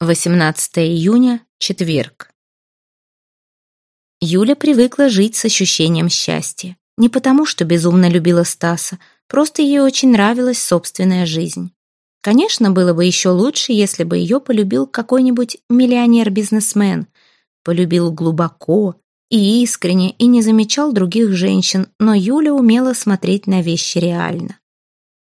18 июня, четверг. Юля привыкла жить с ощущением счастья. Не потому, что безумно любила Стаса, просто ей очень нравилась собственная жизнь. Конечно, было бы еще лучше, если бы ее полюбил какой-нибудь миллионер-бизнесмен. Полюбил глубоко и искренне, и не замечал других женщин, но Юля умела смотреть на вещи реально.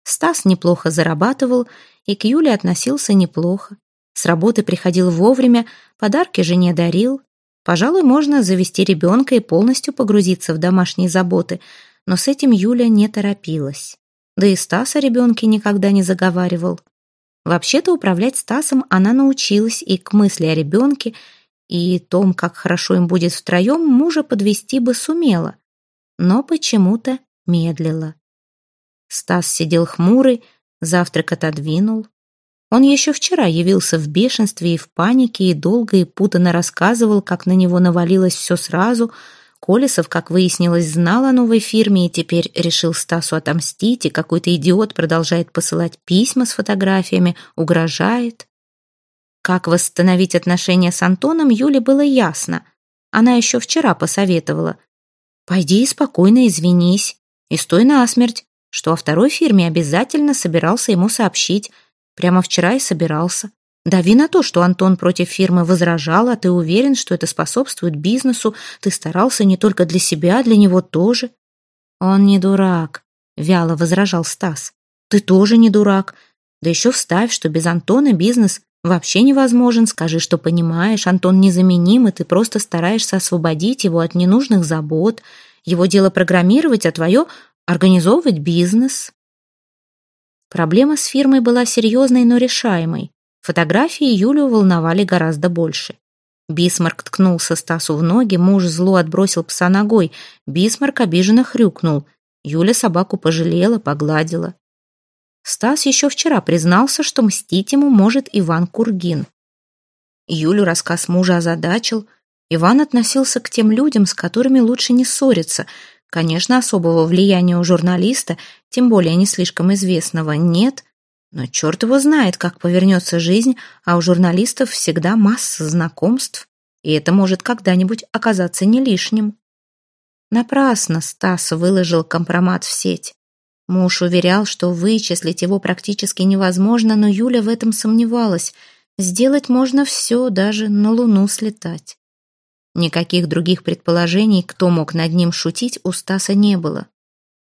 Стас неплохо зарабатывал и к Юле относился неплохо. С работы приходил вовремя, подарки жене дарил. Пожалуй, можно завести ребенка и полностью погрузиться в домашние заботы, но с этим Юля не торопилась. Да и Стас о ребенке никогда не заговаривал. Вообще-то управлять Стасом она научилась и к мысли о ребенке, и том, как хорошо им будет втроем, мужа подвести бы сумела. Но почему-то медлила. Стас сидел хмурый, завтрак отодвинул, он еще вчера явился в бешенстве и в панике и долго и путанно рассказывал, как на него навалилось все сразу. Колесов, как выяснилось, знал о новой фирме и теперь решил Стасу отомстить, и какой-то идиот продолжает посылать письма с фотографиями, угрожает. Как восстановить отношения с Антоном, Юле было ясно. Она еще вчера посоветовала. «Пойди и спокойно извинись, и стой насмерть, что о второй фирме обязательно собирался ему сообщить, Прямо вчера и собирался. Дави на то, что Антон против фирмы возражал, а ты уверен, что это способствует бизнесу. Ты старался не только для себя, для него тоже. Он не дурак, вяло возражал Стас. Ты тоже не дурак. Да еще вставь, что без Антона бизнес вообще невозможен. Скажи, что понимаешь, Антон незаменим, и ты просто стараешься освободить его от ненужных забот. Его дело программировать, а твое — организовывать бизнес. Проблема с фирмой была серьезной, но решаемой. Фотографии Юлю волновали гораздо больше. Бисмарк ткнулся Стасу в ноги, муж зло отбросил пса ногой. Бисмарк обиженно хрюкнул. Юля собаку пожалела, погладила. Стас еще вчера признался, что мстить ему может Иван Кургин. Юлю рассказ мужа озадачил. Иван относился к тем людям, с которыми лучше не ссориться — Конечно, особого влияния у журналиста, тем более не слишком известного, нет, но черт его знает, как повернется жизнь, а у журналистов всегда масса знакомств, и это может когда-нибудь оказаться не лишним. Напрасно Стас выложил компромат в сеть. Муж уверял, что вычислить его практически невозможно, но Юля в этом сомневалась. Сделать можно все, даже на Луну слетать. Никаких других предположений, кто мог над ним шутить, у Стаса не было.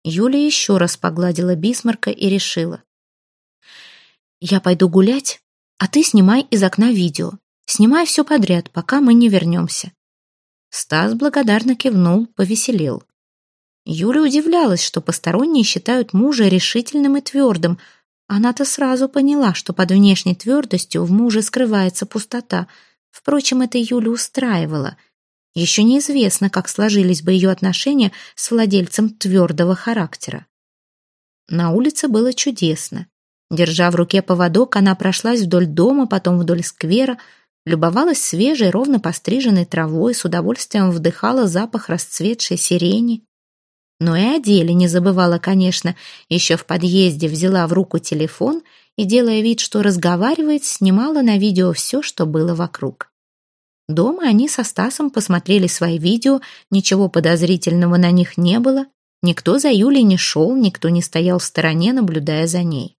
Юля еще раз погладила Бисмарка и решила. «Я пойду гулять, а ты снимай из окна видео. Снимай все подряд, пока мы не вернемся». Стас благодарно кивнул, повеселел. Юля удивлялась, что посторонние считают мужа решительным и твердым. Она-то сразу поняла, что под внешней твердостью в муже скрывается пустота. Впрочем, это Юлю устраивало — еще неизвестно, как сложились бы ее отношения с владельцем твердого характера. На улице было чудесно. Держа в руке поводок, она прошлась вдоль дома, потом вдоль сквера, любовалась свежей, ровно постриженной травой, с удовольствием вдыхала запах расцветшей сирени. Но и о деле не забывала, конечно, еще в подъезде взяла в руку телефон и, делая вид, что разговаривает, снимала на видео все, что было вокруг. Дома они со Стасом посмотрели свои видео, ничего подозрительного на них не было. Никто за Юлей не шел, никто не стоял в стороне, наблюдая за ней.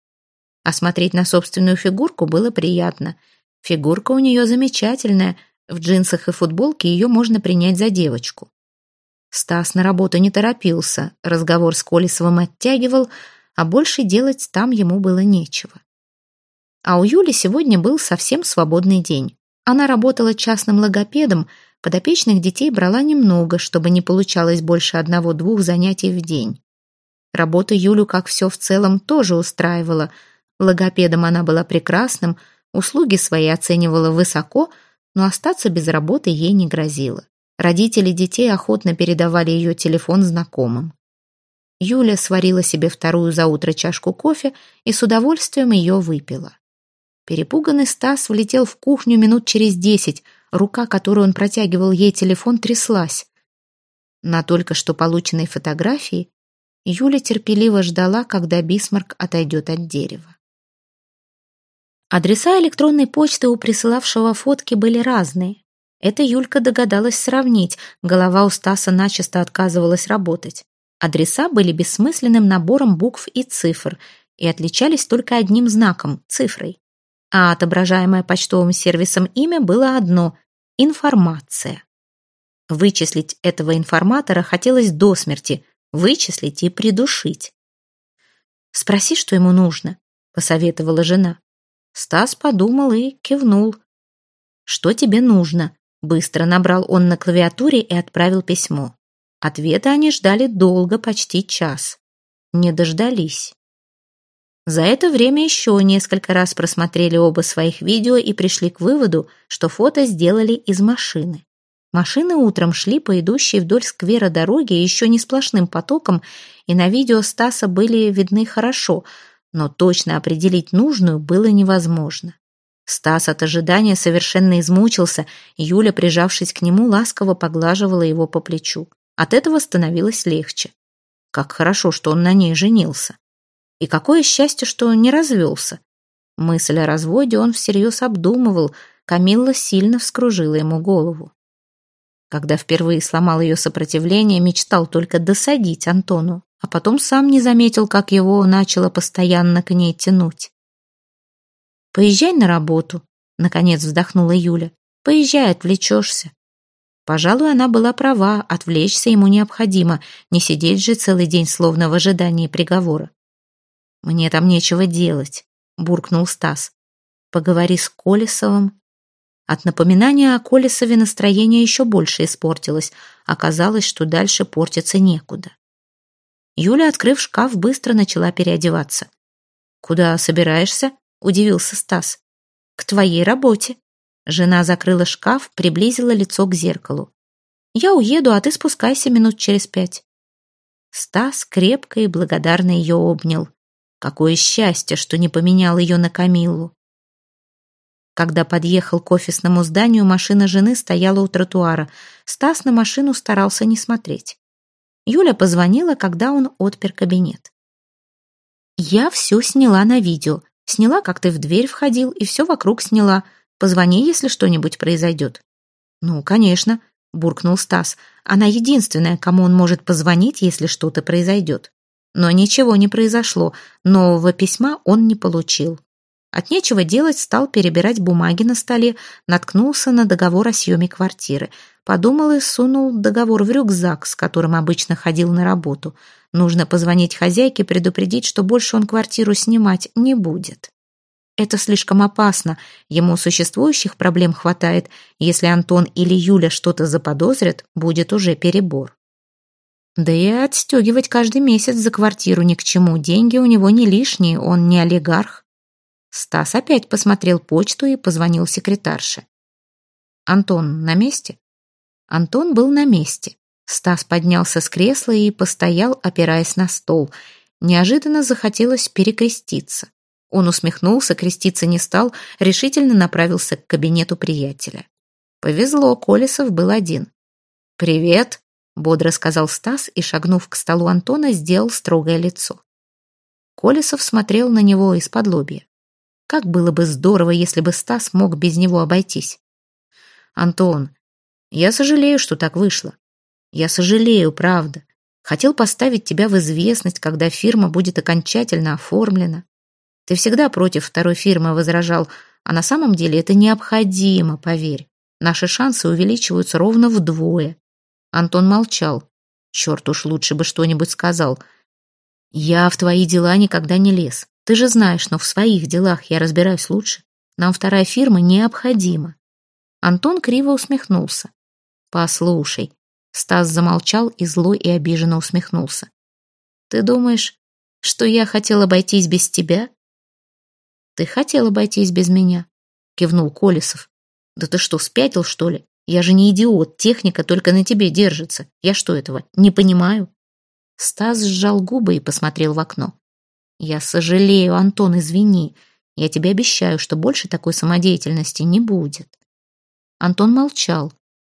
А смотреть на собственную фигурку было приятно. Фигурка у нее замечательная, в джинсах и футболке ее можно принять за девочку. Стас на работу не торопился, разговор с Колесовым оттягивал, а больше делать там ему было нечего. А у Юли сегодня был совсем свободный день. Она работала частным логопедом, подопечных детей брала немного, чтобы не получалось больше одного-двух занятий в день. Работа Юлю, как все в целом, тоже устраивала. Логопедом она была прекрасным, услуги свои оценивала высоко, но остаться без работы ей не грозило. Родители детей охотно передавали ее телефон знакомым. Юля сварила себе вторую за утро чашку кофе и с удовольствием ее выпила. Перепуганный Стас влетел в кухню минут через десять. Рука, которую он протягивал ей телефон, тряслась. На только что полученной фотографии Юля терпеливо ждала, когда Бисмарк отойдет от дерева. Адреса электронной почты у присылавшего фотки были разные. Это Юлька догадалась сравнить, голова у Стаса начисто отказывалась работать. Адреса были бессмысленным набором букв и цифр и отличались только одним знаком – цифрой. А отображаемое почтовым сервисом имя было одно – информация. Вычислить этого информатора хотелось до смерти, вычислить и придушить. «Спроси, что ему нужно», — посоветовала жена. Стас подумал и кивнул. «Что тебе нужно?» Быстро набрал он на клавиатуре и отправил письмо. Ответа они ждали долго, почти час. Не дождались. За это время еще несколько раз просмотрели оба своих видео и пришли к выводу, что фото сделали из машины. Машины утром шли по идущей вдоль сквера дороге еще не сплошным потоком, и на видео Стаса были видны хорошо — но точно определить нужную было невозможно. Стас от ожидания совершенно измучился, Юля, прижавшись к нему, ласково поглаживала его по плечу. От этого становилось легче. Как хорошо, что он на ней женился. И какое счастье, что не развелся. Мысль о разводе он всерьез обдумывал, Камилла сильно вскружила ему голову. Когда впервые сломал ее сопротивление, мечтал только досадить Антону а потом сам не заметил, как его начало постоянно к ней тянуть. «Поезжай на работу», — наконец вздохнула Юля. «Поезжай, отвлечешься». Пожалуй, она была права, отвлечься ему необходимо, не сидеть же целый день словно в ожидании приговора. «Мне там нечего делать», — буркнул Стас. «Поговори с Колесовым». От напоминания о Колесове настроение еще больше испортилось. Оказалось, что дальше портиться некуда. Юля, открыв шкаф, быстро начала переодеваться. «Куда собираешься?» — удивился Стас. «К твоей работе». Жена закрыла шкаф, приблизила лицо к зеркалу. «Я уеду, а ты спускайся минут через пять». Стас крепко и благодарно ее обнял. Какое счастье, что не поменял ее на Камилу. Когда подъехал к офисному зданию, машина жены стояла у тротуара. Стас на машину старался не смотреть. Юля позвонила, когда он отпер кабинет. «Я все сняла на видео. Сняла, как ты в дверь входил, и все вокруг сняла. Позвони, если что-нибудь произойдет». «Ну, конечно», — буркнул Стас. «Она единственная, кому он может позвонить, если что-то произойдет». Но ничего не произошло, нового письма он не получил. От нечего делать стал перебирать бумаги на столе, наткнулся на договор о съеме квартиры. Подумал и сунул договор в рюкзак, с которым обычно ходил на работу. Нужно позвонить хозяйке, предупредить, что больше он квартиру снимать не будет. Это слишком опасно, ему существующих проблем хватает. Если Антон или Юля что-то заподозрят, будет уже перебор. Да и отстегивать каждый месяц за квартиру ни к чему, деньги у него не лишние, он не олигарх. Стас опять посмотрел почту и позвонил секретарше. «Антон на месте?» Антон был на месте. Стас поднялся с кресла и постоял, опираясь на стол. Неожиданно захотелось перекреститься. Он усмехнулся, креститься не стал, решительно направился к кабинету приятеля. Повезло, Колесов был один. «Привет», — бодро сказал Стас и, шагнув к столу Антона, сделал строгое лицо. Колесов смотрел на него из-под лобья. Как было бы здорово, если бы Стас мог без него обойтись. Антон, я сожалею, что так вышло. Я сожалею, правда. Хотел поставить тебя в известность, когда фирма будет окончательно оформлена. Ты всегда против второй фирмы возражал, а на самом деле это необходимо, поверь. Наши шансы увеличиваются ровно вдвое. Антон молчал. Черт уж лучше бы что-нибудь сказал. Я в твои дела никогда не лез. Ты же знаешь, но в своих делах я разбираюсь лучше. Нам вторая фирма необходима. Антон криво усмехнулся. Послушай. Стас замолчал и зло и обиженно усмехнулся. Ты думаешь, что я хотел обойтись без тебя? Ты хотел обойтись без меня, кивнул Колесов. Да ты что, спятил, что ли? Я же не идиот, техника только на тебе держится. Я что этого, не понимаю? Стас сжал губы и посмотрел в окно. «Я сожалею, Антон, извини. Я тебе обещаю, что больше такой самодеятельности не будет». Антон молчал,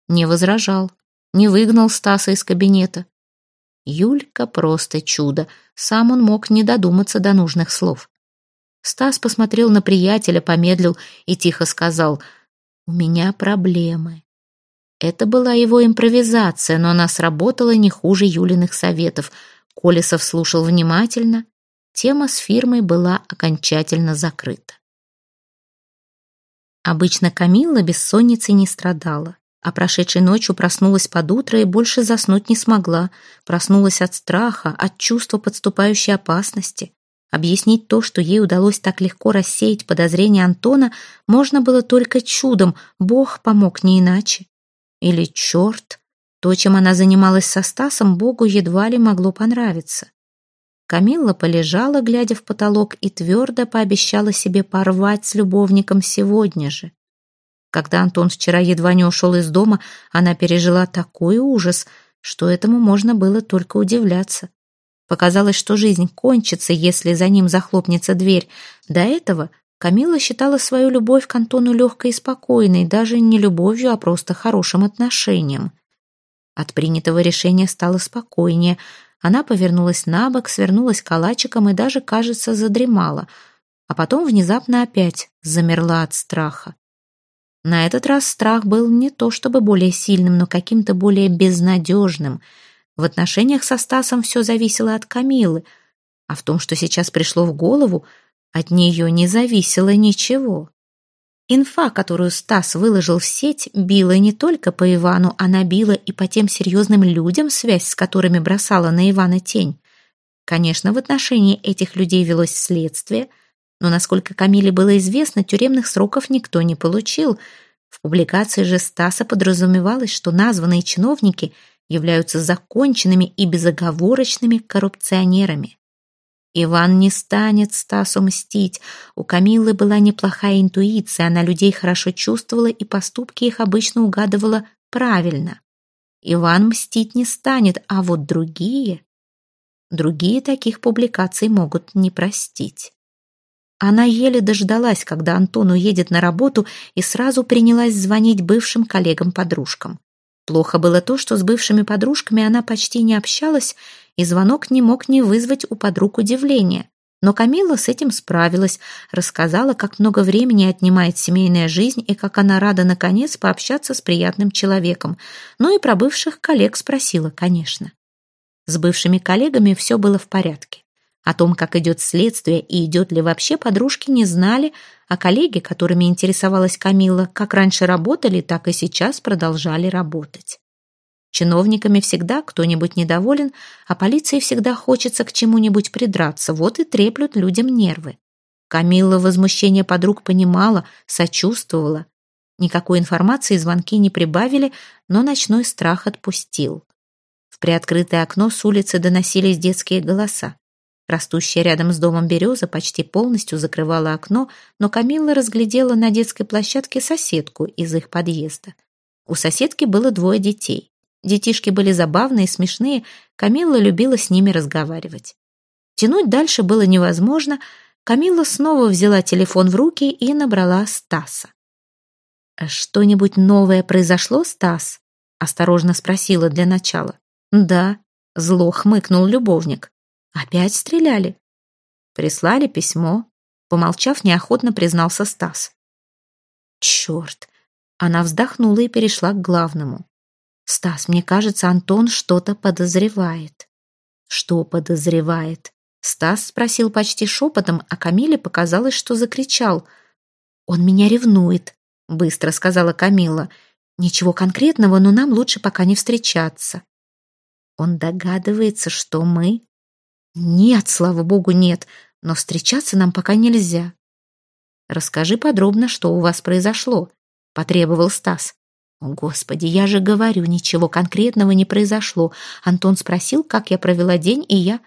не возражал, не выгнал Стаса из кабинета. Юлька просто чудо, сам он мог не додуматься до нужных слов. Стас посмотрел на приятеля, помедлил и тихо сказал «У меня проблемы». Это была его импровизация, но она сработала не хуже Юлиных советов. Колесов слушал внимательно. Тема с фирмой была окончательно закрыта. Обычно Камилла бессонницей не страдала, а прошедшей ночью проснулась под утро и больше заснуть не смогла. Проснулась от страха, от чувства подступающей опасности. Объяснить то, что ей удалось так легко рассеять подозрения Антона, можно было только чудом, Бог помог не иначе. Или черт, то, чем она занималась со Стасом, Богу едва ли могло понравиться. Камилла полежала, глядя в потолок, и твердо пообещала себе порвать с любовником сегодня же. Когда Антон вчера едва не ушел из дома, она пережила такой ужас, что этому можно было только удивляться. Показалось, что жизнь кончится, если за ним захлопнется дверь. До этого Камила считала свою любовь к Антону легкой и спокойной, даже не любовью, а просто хорошим отношением. От принятого решения стало спокойнее. Она повернулась на бок, свернулась калачиком и даже, кажется, задремала. А потом внезапно опять замерла от страха. На этот раз страх был не то чтобы более сильным, но каким-то более безнадежным. В отношениях со Стасом все зависело от Камилы, а в том, что сейчас пришло в голову, от нее не зависело ничего. Инфа, которую Стас выложил в сеть, била не только по Ивану, она била и по тем серьезным людям, связь с которыми бросала на Ивана тень. Конечно, в отношении этих людей велось следствие, но, насколько Камиле было известно, тюремных сроков никто не получил. В публикации же Стаса подразумевалось, что названные чиновники являются законченными и безоговорочными коррупционерами. Иван не станет Стасу мстить. У Камилы была неплохая интуиция, она людей хорошо чувствовала и поступки их обычно угадывала правильно. Иван мстить не станет, а вот другие... Другие таких публикаций могут не простить. Она еле дождалась, когда Антон уедет на работу, и сразу принялась звонить бывшим коллегам-подружкам. Плохо было то, что с бывшими подружками она почти не общалась, и звонок не мог не вызвать у подруг удивления. Но Камила с этим справилась, рассказала, как много времени отнимает семейная жизнь и как она рада, наконец, пообщаться с приятным человеком. Ну и про бывших коллег спросила, конечно. С бывшими коллегами все было в порядке. О том, как идет следствие и идет ли вообще, подружки не знали, а коллеги, которыми интересовалась Камила, как раньше работали, так и сейчас продолжали работать. Чиновниками всегда кто-нибудь недоволен, а полиции всегда хочется к чему-нибудь придраться, вот и треплют людям нервы. Камилла возмущение подруг понимала, сочувствовала. Никакой информации звонки не прибавили, но ночной страх отпустил. В приоткрытое окно с улицы доносились детские голоса. Растущая рядом с домом береза почти полностью закрывала окно, но Камилла разглядела на детской площадке соседку из их подъезда. У соседки было двое детей. Детишки были забавные, смешные, Камилла любила с ними разговаривать. Тянуть дальше было невозможно, Камилла снова взяла телефон в руки и набрала Стаса. «Что-нибудь новое произошло, Стас?» — осторожно спросила для начала. «Да», — зло хмыкнул любовник. «Опять стреляли?» Прислали письмо. Помолчав, неохотно признался Стас. «Черт!» Она вздохнула и перешла к главному. «Стас, мне кажется, Антон что-то подозревает». «Что подозревает?» Стас спросил почти шепотом, а Камиле показалось, что закричал. «Он меня ревнует», — быстро сказала Камила. «Ничего конкретного, но нам лучше пока не встречаться». «Он догадывается, что мы...» «Нет, слава богу, нет, но встречаться нам пока нельзя». «Расскажи подробно, что у вас произошло», — потребовал Стас. О, Господи, я же говорю, ничего конкретного не произошло. Антон спросил, как я провела день, и я...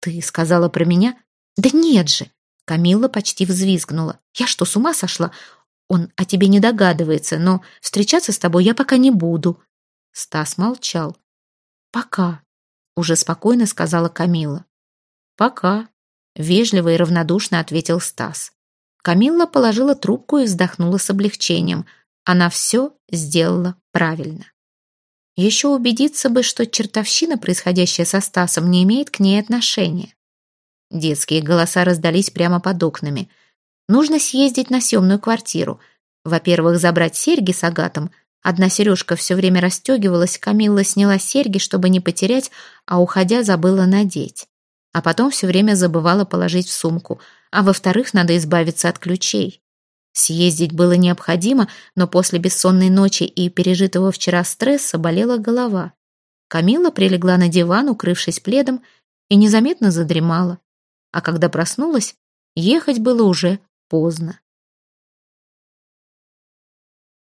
Ты сказала про меня? Да нет же! Камилла почти взвизгнула. Я что, с ума сошла? Он о тебе не догадывается, но встречаться с тобой я пока не буду. Стас молчал. Пока, уже спокойно сказала Камилла. Пока, вежливо и равнодушно ответил Стас. Камилла положила трубку и вздохнула с облегчением – она все сделала правильно. Еще убедиться бы, что чертовщина, происходящая со Стасом, не имеет к ней отношения. Детские голоса раздались прямо под окнами. Нужно съездить на съемную квартиру. Во-первых, забрать серьги с агатом. Одна сережка все время расстегивалась, Камилла сняла серьги, чтобы не потерять, а уходя забыла надеть. А потом все время забывала положить в сумку. А во-вторых, надо избавиться от ключей. Съездить было необходимо, но после бессонной ночи и пережитого вчера стресса болела голова. Камила прилегла на диван, укрывшись пледом, и незаметно задремала. А когда проснулась, ехать было уже поздно.